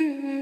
Mm-hmm.